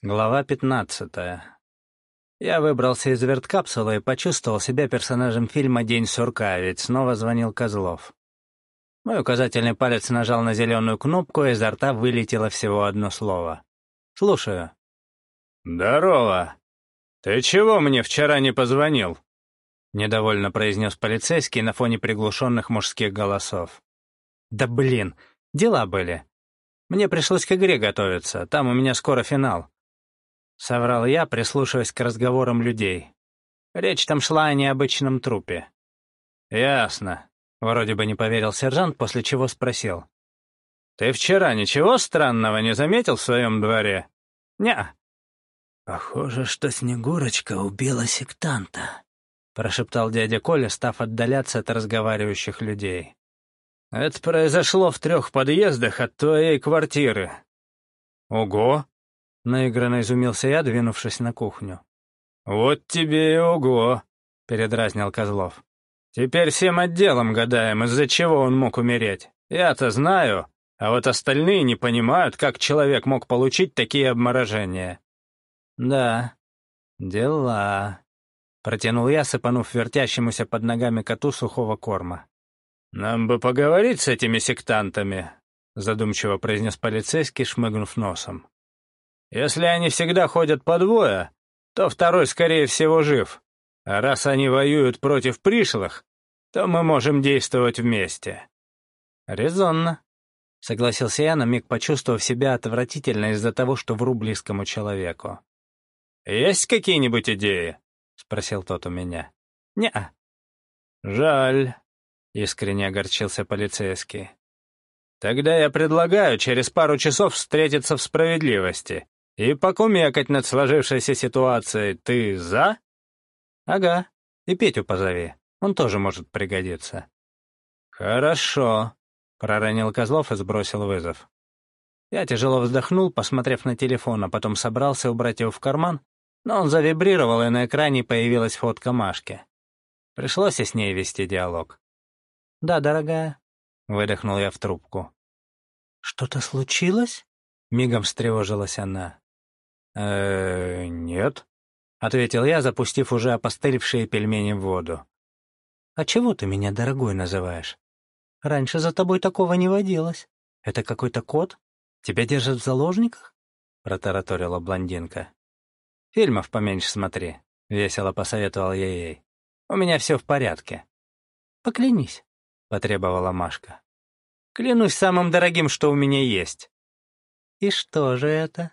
Глава пятнадцатая. Я выбрался из верткапсулы и почувствовал себя персонажем фильма «День сурка», ведь снова звонил Козлов. Мой указательный палец нажал на зеленую кнопку, и изо рта вылетело всего одно слово. «Слушаю». «Здорово! Ты чего мне вчера не позвонил?» — недовольно произнес полицейский на фоне приглушенных мужских голосов. «Да блин, дела были. Мне пришлось к игре готовиться, там у меня скоро финал. — соврал я, прислушиваясь к разговорам людей. Речь там шла о необычном трупе. «Ясно», — вроде бы не поверил сержант, после чего спросил. «Ты вчера ничего странного не заметил в своем дворе?» «Не-а». «Похоже, что Снегурочка убила сектанта», — прошептал дядя Коля, став отдаляться от разговаривающих людей. «Это произошло в трех подъездах от твоей квартиры». «Ого!» Наигранно изумился я, двинувшись на кухню. «Вот тебе и ого!» — передразнил Козлов. «Теперь всем отделом гадаем, из-за чего он мог умереть. Я-то знаю, а вот остальные не понимают, как человек мог получить такие обморожения». «Да, дела», — протянул я, сыпанув вертящемуся под ногами коту сухого корма. «Нам бы поговорить с этими сектантами», — задумчиво произнес полицейский, шмыгнув носом. Если они всегда ходят по двое, то второй, скорее всего, жив. А раз они воюют против пришлых, то мы можем действовать вместе». «Резонно», — согласился я, на миг почувствовав себя отвратительно из-за того, что вру близкому человеку. «Есть какие-нибудь идеи?» — спросил тот у меня. «Не-а». «Жаль», — искренне огорчился полицейский. «Тогда я предлагаю через пару часов встретиться в справедливости и покумекать над сложившейся ситуацией. Ты за?» «Ага. И Петю позови. Он тоже может пригодиться». «Хорошо», — проронил Козлов и сбросил вызов. Я тяжело вздохнул, посмотрев на телефон, а потом собрался убрать его в карман, но он завибрировал, и на экране появилась фотка Машки. Пришлось и с ней вести диалог. «Да, дорогая», — выдохнул я в трубку. «Что-то случилось?» — мигом встревожилась она э нет», — ответил я, запустив уже опостылевшие пельмени в воду. «А чего ты меня дорогой называешь? Раньше за тобой такого не водилось. Это какой-то кот? Тебя держат в заложниках?» — протараторила блондинка. «Фильмов поменьше смотри», — весело посоветовал я ей. «У меня все в порядке». «Поклянись», — потребовала Машка. «Клянусь самым дорогим, что у меня есть». «И что же это?»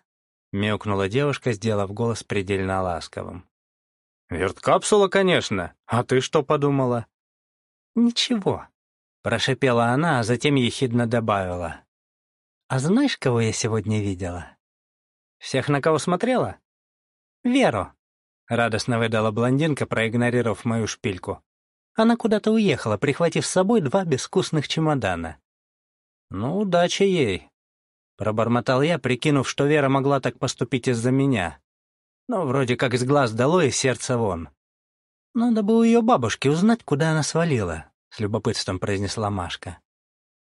Мяукнула девушка, сделав голос предельно ласковым. «Верткапсула, конечно. А ты что подумала?» «Ничего», — прошипела она, а затем ехидно добавила. «А знаешь, кого я сегодня видела?» «Всех, на кого смотрела?» «Веру», — радостно выдала блондинка, проигнорировав мою шпильку. «Она куда-то уехала, прихватив с собой два безвкусных чемодана». «Ну, удачи ей», Пробормотал я, прикинув, что Вера могла так поступить из-за меня. Но вроде как из глаз дало и сердце вон. «Надо бы у ее бабушки узнать, куда она свалила», — с любопытством произнесла Машка.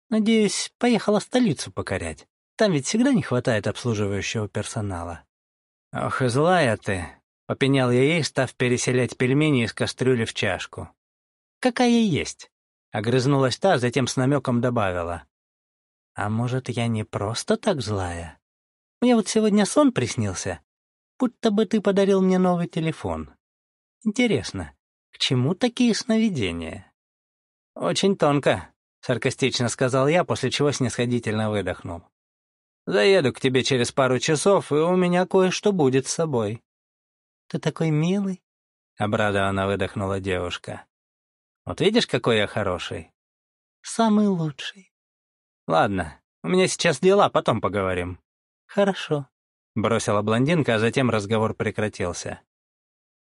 «Надеюсь, поехала столицу покорять. Там ведь всегда не хватает обслуживающего персонала». «Ох и злая ты», — попенял я ей, став переселять пельмени из кастрюли в чашку. «Какая есть», — огрызнулась та, затем с намеком добавила. А может, я не просто так злая? Мне вот сегодня сон приснился, будто бы ты подарил мне новый телефон. Интересно, к чему такие сновидения? Очень тонко, саркастично сказал я, после чего снисходительно выдохнул. Заеду к тебе через пару часов, и у меня кое-что будет с собой. Ты такой милый, обрадованно выдохнула девушка. Вот видишь, какой я хороший? Самый лучший. «Ладно, у меня сейчас дела, потом поговорим». «Хорошо», — бросила блондинка, а затем разговор прекратился.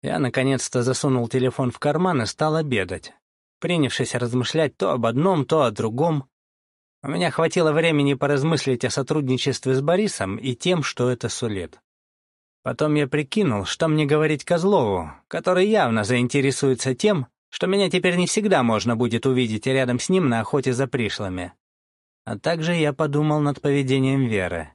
Я наконец-то засунул телефон в карман и стал обедать, принявшись размышлять то об одном, то о другом. У меня хватило времени поразмыслить о сотрудничестве с Борисом и тем, что это сулит. Потом я прикинул, что мне говорить Козлову, который явно заинтересуется тем, что меня теперь не всегда можно будет увидеть рядом с ним на охоте за пришлыми. А также я подумал над поведением Веры.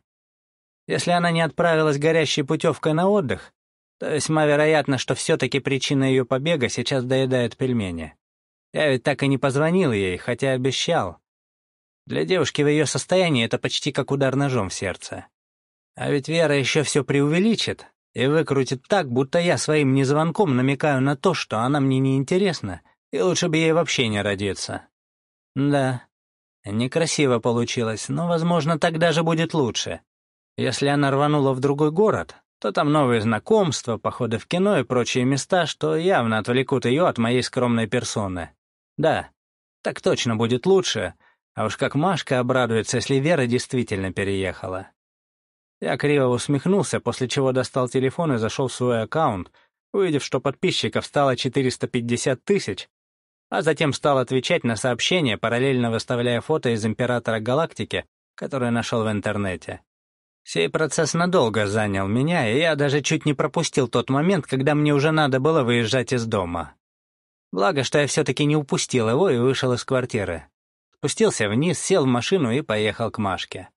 Если она не отправилась горящей путевкой на отдых, то весьма вероятно, что все-таки причина ее побега сейчас доедает пельмени. Я ведь так и не позвонил ей, хотя обещал. Для девушки в ее состоянии это почти как удар ножом в сердце. А ведь Вера еще все преувеличит и выкрутит так, будто я своим незвонком намекаю на то, что она мне не интересна, и лучше бы ей вообще не родиться. Да, некрасиво получилось, но, возможно, так даже будет лучше. Если она рванула в другой город, то там новые знакомства, походы в кино и прочие места, что явно отвлекут ее от моей скромной персоны. Да, так точно будет лучше, а уж как Машка обрадуется, если Вера действительно переехала. Я криво усмехнулся, после чего достал телефон и зашел в свой аккаунт, увидев, что подписчиков стало 450 тысяч, а затем стал отвечать на сообщения, параллельно выставляя фото из Императора Галактики, которое нашел в интернете. Сей процесс надолго занял меня, и я даже чуть не пропустил тот момент, когда мне уже надо было выезжать из дома. Благо, что я все-таки не упустил его и вышел из квартиры. Спустился вниз, сел в машину и поехал к Машке.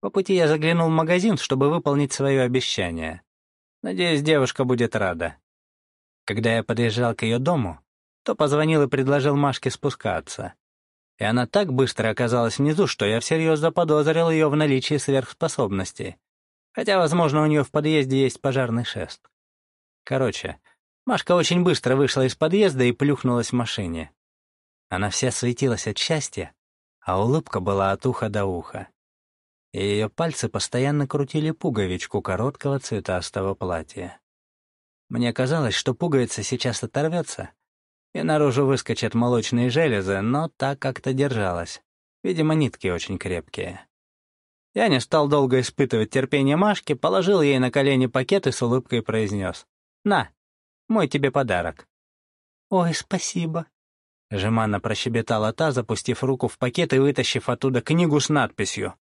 По пути я заглянул в магазин, чтобы выполнить свое обещание. Надеюсь, девушка будет рада. Когда я подъезжал к ее дому, то позвонил и предложил Машке спускаться и она так быстро оказалась внизу, что я всерьез заподозрил ее в наличии сверхспособностей. Хотя, возможно, у нее в подъезде есть пожарный шест. Короче, Машка очень быстро вышла из подъезда и плюхнулась в машине. Она вся светилась от счастья, а улыбка была от уха до уха. И ее пальцы постоянно крутили пуговичку короткого цветастого платья. Мне казалось, что пуговица сейчас оторвется, и наружу выскочат молочные железы, но так как-то держалась. Видимо, нитки очень крепкие. Я не стал долго испытывать терпение Машки, положил ей на колени пакет и с улыбкой произнес. «На, мой тебе подарок». «Ой, спасибо», — жеманно прощебетала та, запустив руку в пакет и вытащив оттуда книгу с надписью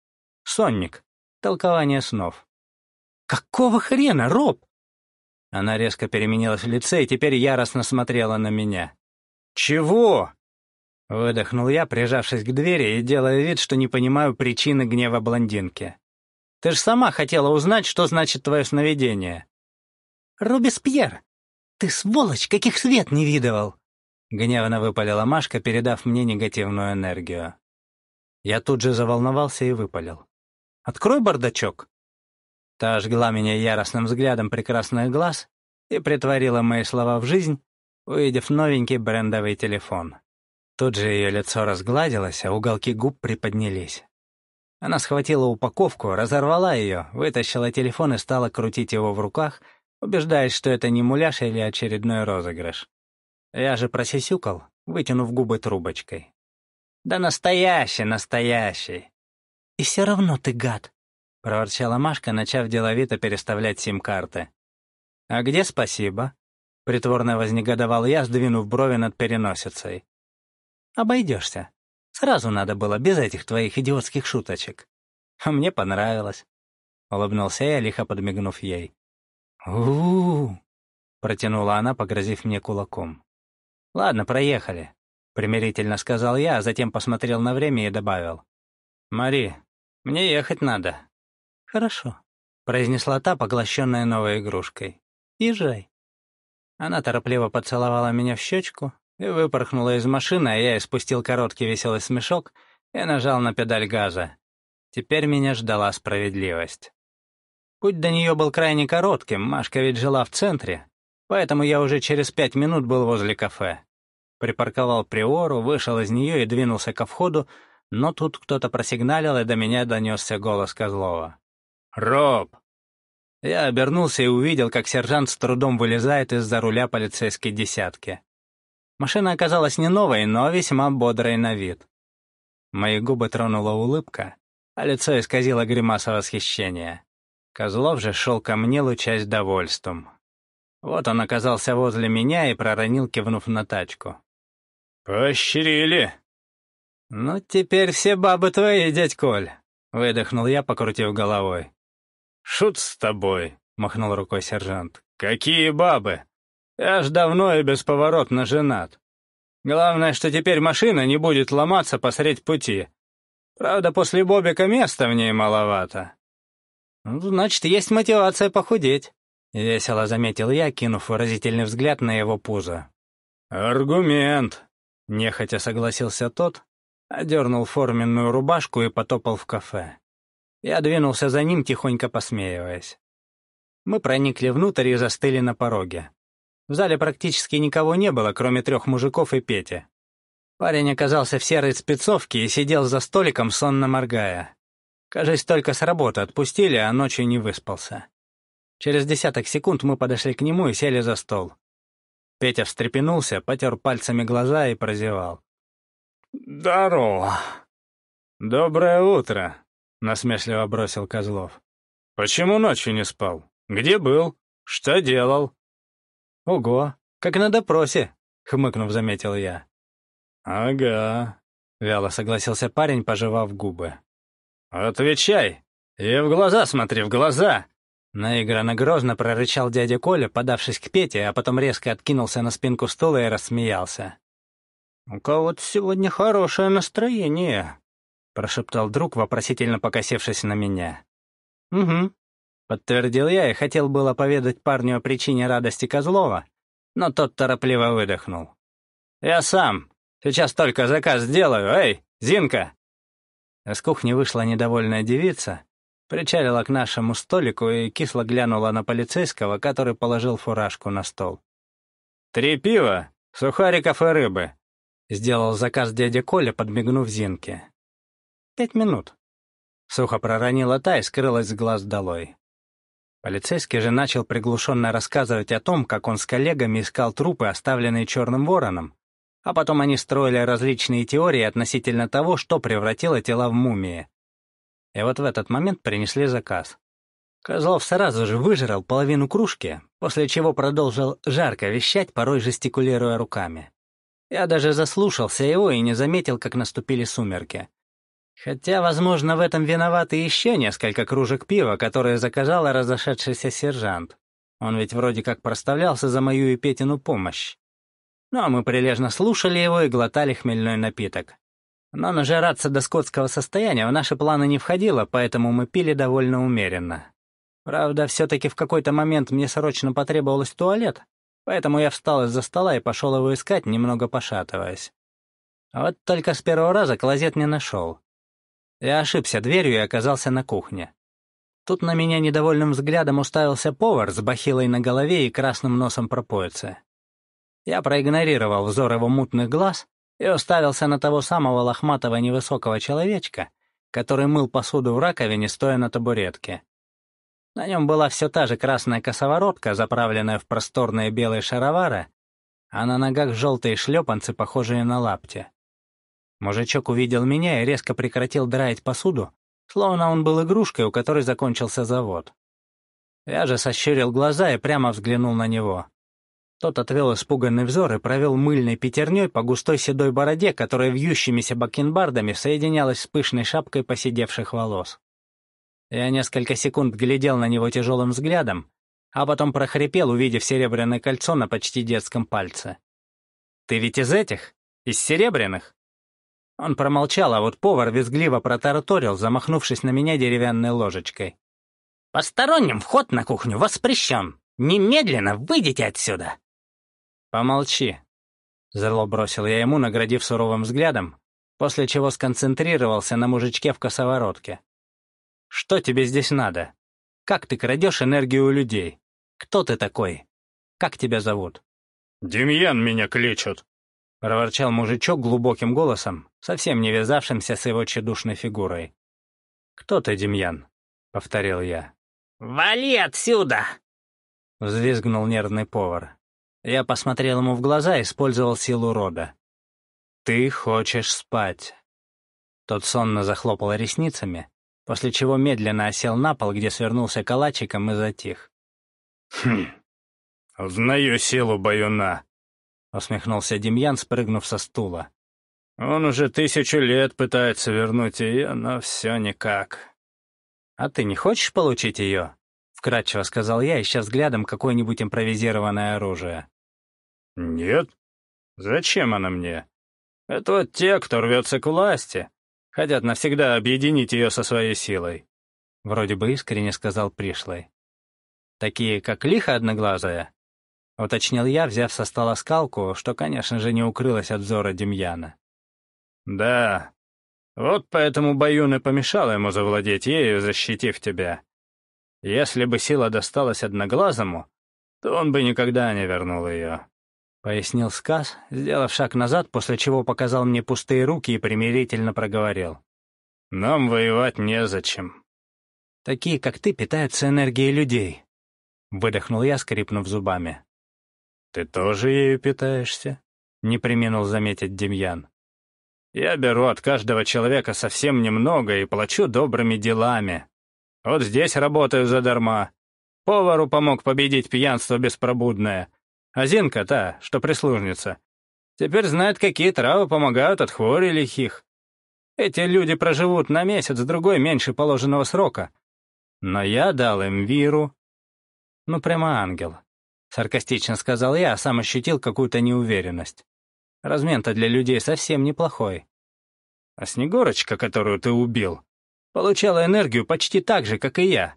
«Сонник. Толкование снов». «Какого хрена, Роб?» Она резко переменилась в лице и теперь яростно смотрела на меня. «Чего?» Выдохнул я, прижавшись к двери и делая вид, что не понимаю причины гнева блондинки. «Ты же сама хотела узнать, что значит твое сновидение». «Робеспьер, ты сволочь, каких свет не видывал!» Гневно выпалила Машка, передав мне негативную энергию. Я тут же заволновался и выпалил. «Открой бардачок!» Та жгла меня яростным взглядом прекрасных глаз и притворила мои слова в жизнь, увидев новенький брендовый телефон. Тут же ее лицо разгладилось, а уголки губ приподнялись. Она схватила упаковку, разорвала ее, вытащила телефон и стала крутить его в руках, убеждаясь, что это не муляж или очередной розыгрыш. Я же просисюкал, вытянув губы трубочкой. «Да настоящий, настоящий!» «И все равно ты гад!» — проворчала Машка, начав деловито переставлять сим-карты. «А где спасибо?» Притворно вознегодовал я, сдвинув брови над переносицей. «Обойдешься. Сразу надо было, без этих твоих идиотских шуточек. А мне понравилось». Улыбнулся я, лихо подмигнув ей. у, протянула она, погрозив мне кулаком. «Ладно, проехали», — примирительно сказал я, а затем посмотрел на время и добавил. «Мари, мне ехать надо». «Хорошо», — произнесла та, поглощенная новой игрушкой. «Езжай». Она торопливо поцеловала меня в щечку и выпорхнула из машины, а я испустил короткий веселый смешок и нажал на педаль газа. Теперь меня ждала справедливость. Путь до нее был крайне коротким, Машка ведь жила в центре, поэтому я уже через пять минут был возле кафе. Припарковал приору, вышел из нее и двинулся ко входу, но тут кто-то просигналил, и до меня донесся голос Козлова. «Роб, я обернулся и увидел, как сержант с трудом вылезает из-за руля полицейской десятки. Машина оказалась не новой, но весьма бодрой на вид. Мои губы тронула улыбка, а лицо исказило гримаса восхищения. Козлов же шел ко мне, лучась довольством. Вот он оказался возле меня и проронил, кивнув на тачку. «Поощрили!» «Ну, теперь все бабы твои, дядь Коль», — выдохнул я, покрутив головой. «Шут с тобой», — махнул рукой сержант. «Какие бабы! Я ж давно и бесповоротно женат. Главное, что теперь машина не будет ломаться посредь пути. Правда, после Бобика места в ней маловато». «Ну, «Значит, есть мотивация похудеть», — весело заметил я, кинув выразительный взгляд на его пузо. «Аргумент», — нехотя согласился тот, одернул форменную рубашку и потопал в кафе. Я двинулся за ним, тихонько посмеиваясь. Мы проникли внутрь и застыли на пороге. В зале практически никого не было, кроме трех мужиков и Пети. Парень оказался в серой спецовке и сидел за столиком, сонно моргая. Кажется, только с работы отпустили, а ночью не выспался. Через десяток секунд мы подошли к нему и сели за стол. Петя встрепенулся, потер пальцами глаза и прозевал. «Здорово!» «Доброе утро!» — насмешливо бросил Козлов. «Почему ночью не спал? Где был? Что делал?» «Ого, как на допросе!» — хмыкнув, заметил я. «Ага», — вяло согласился парень, пожевав губы. «Отвечай! И в глаза смотри, в глаза!» Наигранно грозно прорычал дядя Коля, подавшись к Пете, а потом резко откинулся на спинку стула и рассмеялся. «У кого-то сегодня хорошее настроение», — прошептал друг, вопросительно покосившись на меня. «Угу», — подтвердил я и хотел было поведать парню о причине радости Козлова, но тот торопливо выдохнул. «Я сам. Сейчас только заказ сделаю. Эй, Зинка!» С кухни вышла недовольная девица, причалила к нашему столику и кисло глянула на полицейского, который положил фуражку на стол. «Три пива, сухариков и рыбы», — сделал заказ дядя Коля, подмигнув Зинке. «Пять минут». Сухо проронила та и скрылась с глаз долой. Полицейский же начал приглушенно рассказывать о том, как он с коллегами искал трупы, оставленные черным вороном, а потом они строили различные теории относительно того, что превратило тела в мумии. И вот в этот момент принесли заказ. Козлов сразу же выжрал половину кружки, после чего продолжил жарко вещать, порой жестикулируя руками. Я даже заслушался его и не заметил, как наступили сумерки. Хотя, возможно, в этом виноваты еще несколько кружек пива, которые заказал разошедшийся сержант. Он ведь вроде как проставлялся за мою и Петину помощь. Ну а мы прилежно слушали его и глотали хмельной напиток. Но нажираться до скотского состояния в наши планы не входило, поэтому мы пили довольно умеренно. Правда, все-таки в какой-то момент мне срочно потребовалось туалет, Поэтому я встал из-за стола и пошел его искать, немного пошатываясь. Вот только с первого раза клозет не нашел. Я ошибся дверью и оказался на кухне. Тут на меня недовольным взглядом уставился повар с бахилой на голове и красным носом пропоицы. Я проигнорировал взор его мутных глаз и уставился на того самого лохматого невысокого человечка, который мыл посуду в раковине, стоя на табуретке. На нем была все та же красная косоворотка, заправленная в просторные белые шаровары, а на ногах желтые шлепанцы, похожие на лапти. Мужичок увидел меня и резко прекратил драить посуду, словно он был игрушкой, у которой закончился завод. Я же сощурил глаза и прямо взглянул на него. Тот отвел испуганный взор и провел мыльной пятерней по густой седой бороде, которая вьющимися бакенбардами соединялась с пышной шапкой поседевших волос. Я несколько секунд глядел на него тяжелым взглядом, а потом прохрипел, увидев серебряное кольцо на почти детском пальце. «Ты ведь из этих? Из серебряных?» Он промолчал, а вот повар визгливо протараторил, замахнувшись на меня деревянной ложечкой. «Посторонним вход на кухню воспрещен. Немедленно выйдите отсюда!» «Помолчи», — зло бросил я ему, наградив суровым взглядом, после чего сконцентрировался на мужичке в косоворотке. Что тебе здесь надо? Как ты крадешь энергию у людей? Кто ты такой? Как тебя зовут?» «Демьян меня кличут», — проворчал мужичок глубоким голосом, совсем не вязавшимся с его тщедушной фигурой. «Кто ты, Демьян?» — повторил я. «Вали отсюда!» — взвизгнул нервный повар. Я посмотрел ему в глаза и использовал силу рода. «Ты хочешь спать». Тот сонно захлопал ресницами, после чего медленно осел на пол, где свернулся калачиком и затих. «Хм, узнаю силу баюна», — усмехнулся Демьян, спрыгнув со стула. «Он уже тысячу лет пытается вернуть ее, но все никак». «А ты не хочешь получить ее?» — вкратчиво сказал я, ища взглядом какое-нибудь импровизированное оружие. «Нет. Зачем она мне? Это вот те, кто рвется к власти, Хотят навсегда объединить ее со своей силой. вроде бы искренне сказал пришлый. «Такие, как лихо одноглазая?» — уточнил я, взяв со стола скалку, что, конечно же, не укрылось от взора Демьяна. «Да, вот поэтому Баюн и помешал ему завладеть ею, защитив тебя. Если бы сила досталась одноглазому, то он бы никогда не вернул ее», — пояснил Сказ, сделав шаг назад, после чего показал мне пустые руки и примирительно проговорил. «Нам воевать незачем». «Такие, как ты, питаются энергией людей», — выдохнул я, скрипнув зубами. «Ты тоже ею питаешься?» — не применил заметить Демьян. «Я беру от каждого человека совсем немного и плачу добрыми делами. Вот здесь работаю задарма. Повару помог победить пьянство беспробудное. А Зинка, та, что прислужница, теперь знает, какие травы помогают от хвори лихих. Эти люди проживут на месяц-другой меньше положенного срока. Но я дал им виру. Ну, прямо ангел. Саркастично сказал я, а сам ощутил какую-то неуверенность. Размен-то для людей совсем неплохой. А Снегурочка, которую ты убил, получала энергию почти так же, как и я,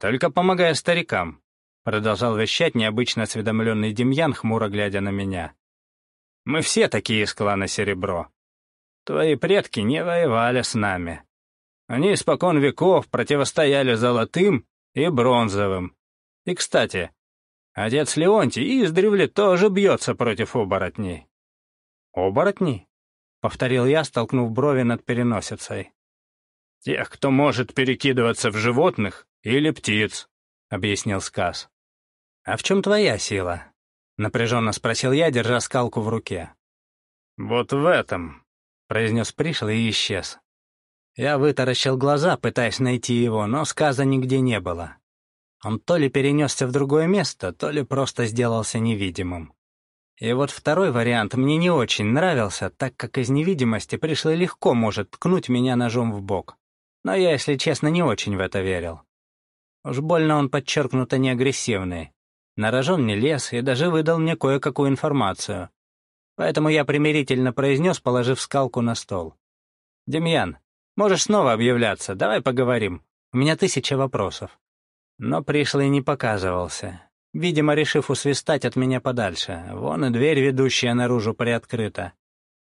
только помогая старикам, продолжал вещать необычно осведомленный Демьян, хмуро глядя на меня. Мы все такие из клана Серебро. Твои предки не воевали с нами. Они испокон веков противостояли золотым и бронзовым. И, кстати, Отец Леонтий издревле тоже бьется против оборотней». «Оборотней?» — повторил я, столкнув брови над переносицей. «Тех, кто может перекидываться в животных или птиц», — объяснил Сказ. «А в чем твоя сила?» — напряженно спросил я, держа скалку в руке. «Вот в этом», — произнес пришлый и исчез. Я вытаращил глаза, пытаясь найти его, но сказа нигде не было. Он то ли перенесся в другое место, то ли просто сделался невидимым. И вот второй вариант мне не очень нравился, так как из невидимости пришло легко может ткнуть меня ножом в бок. Но я, если честно, не очень в это верил. Уж больно он подчеркнуто неагрессивный. На рожон не лез и даже выдал мне кое-какую информацию. Поэтому я примирительно произнес, положив скалку на стол. «Демьян, можешь снова объявляться, давай поговорим. У меня тысяча вопросов». Но пришлый не показывался, видимо, решив усвистать от меня подальше. Вон и дверь, ведущая наружу, приоткрыта.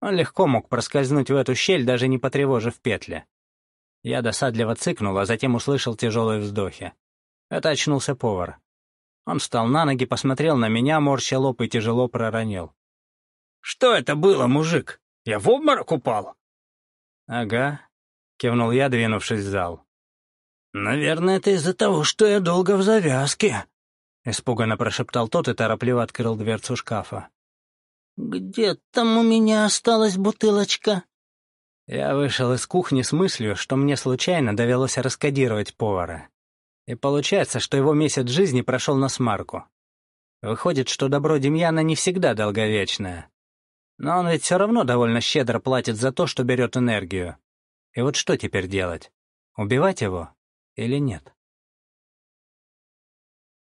Он легко мог проскользнуть в эту щель, даже не потревожив петли. Я досадливо цыкнул, а затем услышал тяжелые вздохи. Это очнулся повар. Он встал на ноги, посмотрел на меня, морща лоб и тяжело проронил. «Что это было, мужик? Я в обморок упал?» «Ага», — кивнул я, двинувшись в зал. «Наверное, это из-за того, что я долго в завязке», — испуганно прошептал тот и торопливо открыл дверцу шкафа. «Где там у меня осталась бутылочка?» Я вышел из кухни с мыслью, что мне случайно довелось раскодировать повара. И получается, что его месяц жизни прошел на смарку. Выходит, что добро Демьяна не всегда долговечное. Но он ведь все равно довольно щедро платит за то, что берет энергию. И вот что теперь делать? Убивать его? Или нет.